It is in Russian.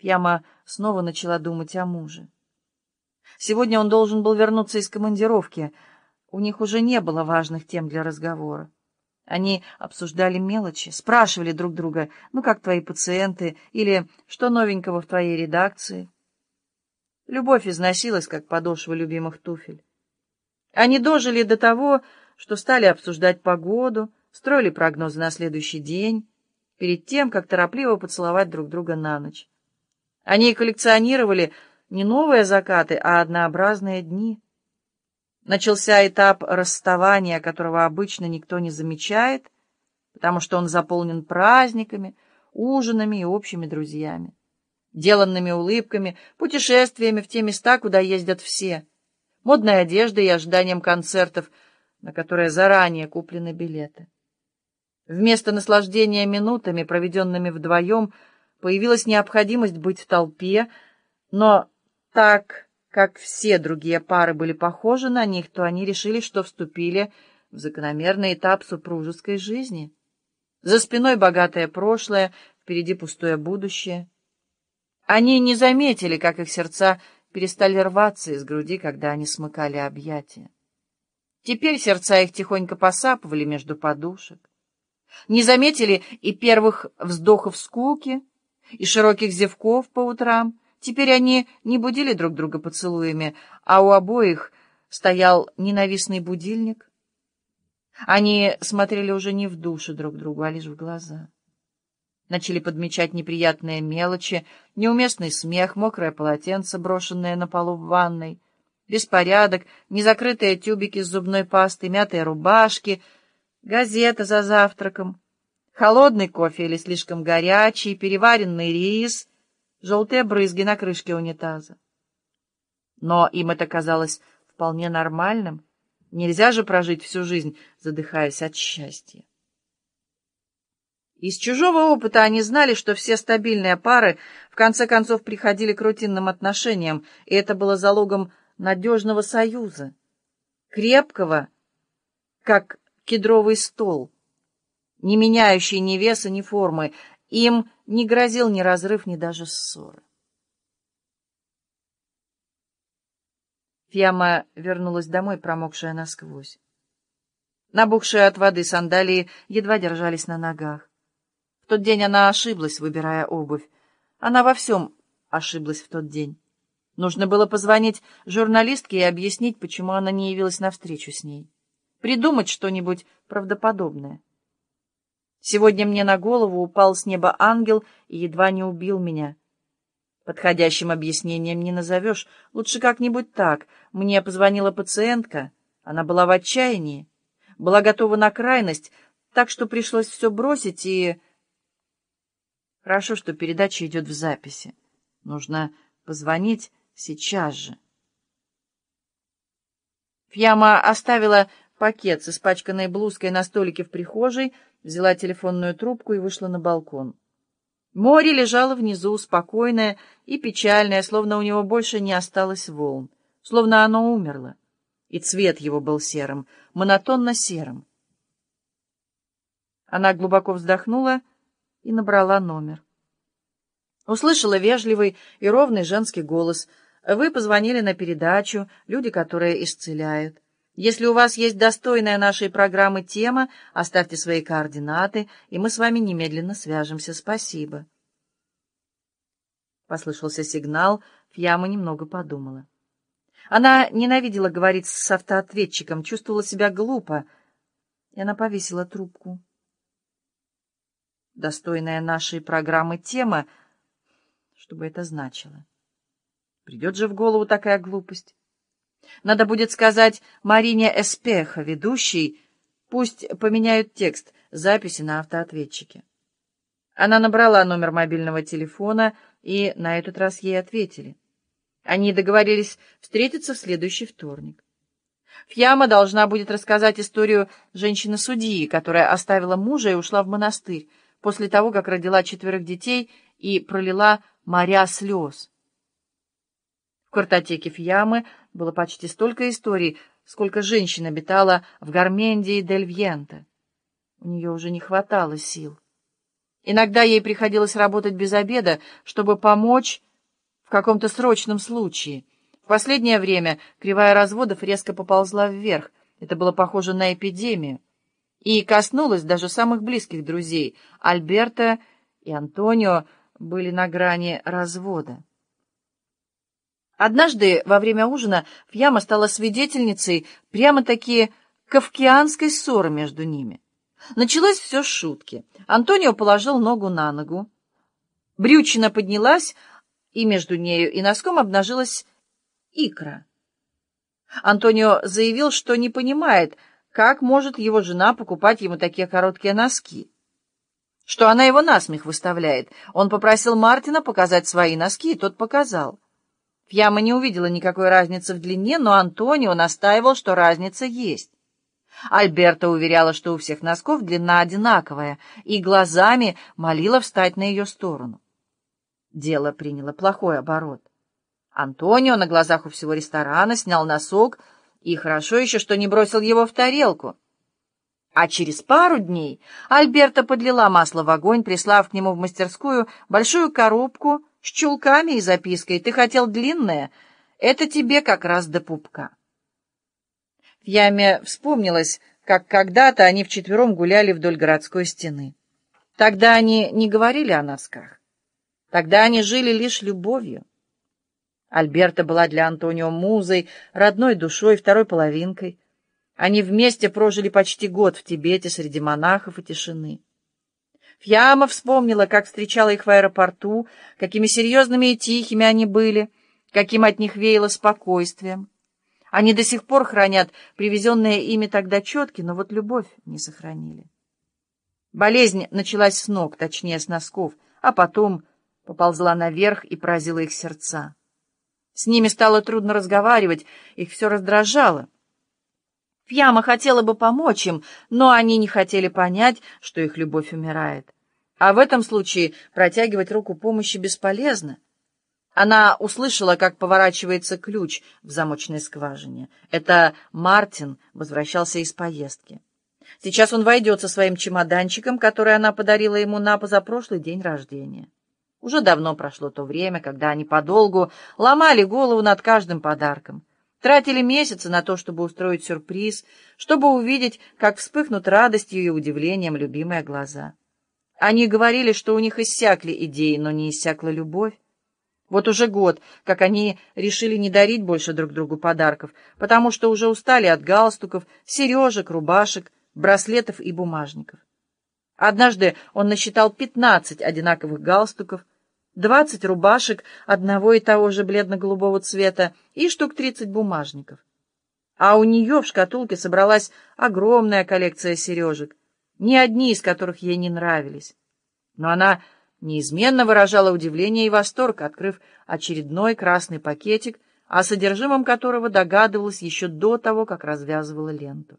Фьяма снова начала думать о муже. Сегодня он должен был вернуться из командировки. У них уже не было важных тем для разговора. Они обсуждали мелочи, спрашивали друг друга, ну как твои пациенты, или что новенького в твоей редакции. Любовь износилась, как подошва любимых туфель. Они дожили до того, что стали обсуждать погоду, строили прогнозы на следующий день, перед тем, как торопливо поцеловать друг друга на ночь. Они коллекционировали не новые закаты, а однообразные дни. Начался этап расставания, которого обычно никто не замечает, потому что он заполнен праздниками, ужинами и общими друзьями, деланными улыбками, путешествиями в те места, куда ездят все, модной одеждой и ожиданием концертов, на которые заранее куплены билеты. Вместо наслаждения минутами, проведенными вдвоем, появилась необходимость быть в толпе, но так как все другие пары были похожи на них, то они решили, что вступили в закономерный этап супружеской жизни. За спиной богатое прошлое, впереди пустое будущее. Они не заметили, как их сердца перестали рваться из груди, когда они смыкали объятия. Теперь сердца их тихонько посапывали между подушек. Не заметили и первых вздохов скуки, и широких зевков по утрам. Теперь они не будили друг друга поцелуями, а у обоих стоял ненавистный будильник. Они смотрели уже не в душу друг другу, а лишь в глаза. Начали подмечать неприятные мелочи, неуместный смех, мокрое полотенце, брошенное на полу в ванной, беспорядок, незакрытые тюбики с зубной пастой, мятые рубашки, газета за завтраком, холодный кофе или слишком горячий, переваренный рис, желтые брызги на крышке унитаза. Но им это казалось вполне нормальным. Нельзя же прожить всю жизнь, задыхаясь от счастья. Из чужого опыта они знали, что все стабильные пары в конце концов приходили к рутинным отношениям, и это было залогом надежного союза, крепкого, как кедровый стол, не меняющий ни веса, ни формы. Им не грозил ни разрыв, ни даже ссоры. Фьяма вернулась домой, промокшая насквозь. Набухшие от воды сандалии едва держались на ногах. В тот день она ошиблась, выбирая обувь. Она во всем ошиблась в тот день. Нужно было позвонить журналистке и объяснить, почему она не явилась на встречу с ней. Придумать что-нибудь правдоподобное. Сегодня мне на голову упал с неба ангел и едва не убил меня. Подходящим объяснением не назовешь. Лучше как-нибудь так. Мне позвонила пациентка. Она была в отчаянии. Была готова на крайность, так что пришлось все бросить и... Хорошо, что передача идет в записи. Нужно позвонить сейчас же. Фьяма оставила пакет с испачканной блузкой на столике в прихожей, взяла телефонную трубку и вышла на балкон. Море лежало внизу, спокойное и печальное, словно у него больше не осталось волн, словно оно умерло. И цвет его был серым, монотонно серым. Она глубоко вздохнула и набрала номер. Услышала вежливый и ровный женский голос. «Вы позвонили на передачу «Люди, которые исцеляют». Если у вас есть достойная нашей программы тема, оставьте свои координаты, и мы с вами немедленно свяжемся. Спасибо. Послышался сигнал, Фьяма немного подумала. Она ненавидела говорить с автоответчиком, чувствовала себя глупо, и она повесила трубку. Достойная нашей программы тема, что бы это значило? Придет же в голову такая глупость. Надо будет сказать Марине Эспеха, ведущей, пусть поменяют текст записи на автоответчике. Она набрала номер мобильного телефона, и на этот раз ей ответили. Они договорились встретиться в следующий вторник. Фьяма должна будет рассказать историю женщины-судьи, которая оставила мужа и ушла в монастырь после того, как родила четверых детей и пролила моря слез. В картотеке Фьямы было почти столько историй, сколько женщин обитала в Гармендии дель Вьенте. У нее уже не хватало сил. Иногда ей приходилось работать без обеда, чтобы помочь в каком-то срочном случае. В последнее время кривая разводов резко поползла вверх. Это было похоже на эпидемию. И коснулось даже самых близких друзей. Альберта и Антонио были на грани развода. Однажды во время ужина Фьяма стала свидетельницей прямо-таки кавкианской ссоры между ними. Началось все с шутки. Антонио положил ногу на ногу. Брючина поднялась, и между нею и носком обнажилась икра. Антонио заявил, что не понимает, как может его жена покупать ему такие короткие носки. Что она его насмех выставляет. Он попросил Мартина показать свои носки, и тот показал. Фьяма не увидела никакой разницы в длине, но Антонио настаивал, что разница есть. Альберта уверяла, что у всех носков длина одинаковая, и глазами молила встать на ее сторону. Дело приняло плохой оборот. Антонио на глазах у всего ресторана снял носок, и хорошо еще, что не бросил его в тарелку. А через пару дней Альберта подлила масло в огонь, прислав к нему в мастерскую большую коробку с чулками и запиской «Ты хотел длинное? Это тебе как раз до пупка». В яме вспомнилось, как когда-то они вчетвером гуляли вдоль городской стены. Тогда они не говорили о носках. Тогда они жили лишь любовью. Альберта была для Антонио музой, родной душой, второй половинкой. Они вместе прожили почти год в Тибете среди монахов и тишины. Фьяма вспомнила, как встречала их в аэропорту, какими серьезными и тихими они были, каким от них веяло спокойствием. Они до сих пор хранят привезенные ими тогда четки, но вот любовь не сохранили. Болезнь началась с ног, точнее, с носков, а потом поползла наверх и поразила их сердца. С ними стало трудно разговаривать, их все раздражало. Фьяма хотела бы помочь им, но они не хотели понять, что их любовь умирает. А в этом случае протягивать руку помощи бесполезно. Она услышала, как поворачивается ключ в замочной скважине. Это Мартин возвращался из поездки. Сейчас он войдет со своим чемоданчиком, который она подарила ему на позапрошлый день рождения. Уже давно прошло то время, когда они подолгу ломали голову над каждым подарком, тратили месяцы на то, чтобы устроить сюрприз, чтобы увидеть, как вспыхнут радостью и удивлением любимые глаза. Они говорили, что у них иссякли идеи, но не иссякла любовь. Вот уже год, как они решили не дарить больше друг другу подарков, потому что уже устали от галстуков, сережек, рубашек, браслетов и бумажников. Однажды он насчитал пятнадцать одинаковых галстуков, двадцать рубашек одного и того же бледно-голубого цвета и штук тридцать бумажников. А у нее в шкатулке собралась огромная коллекция сережек, ни одни из которых ей не нравились. Но она неизменно выражала удивление и восторг, открыв очередной красный пакетик, о содержимом которого догадывалась еще до того, как развязывала ленту.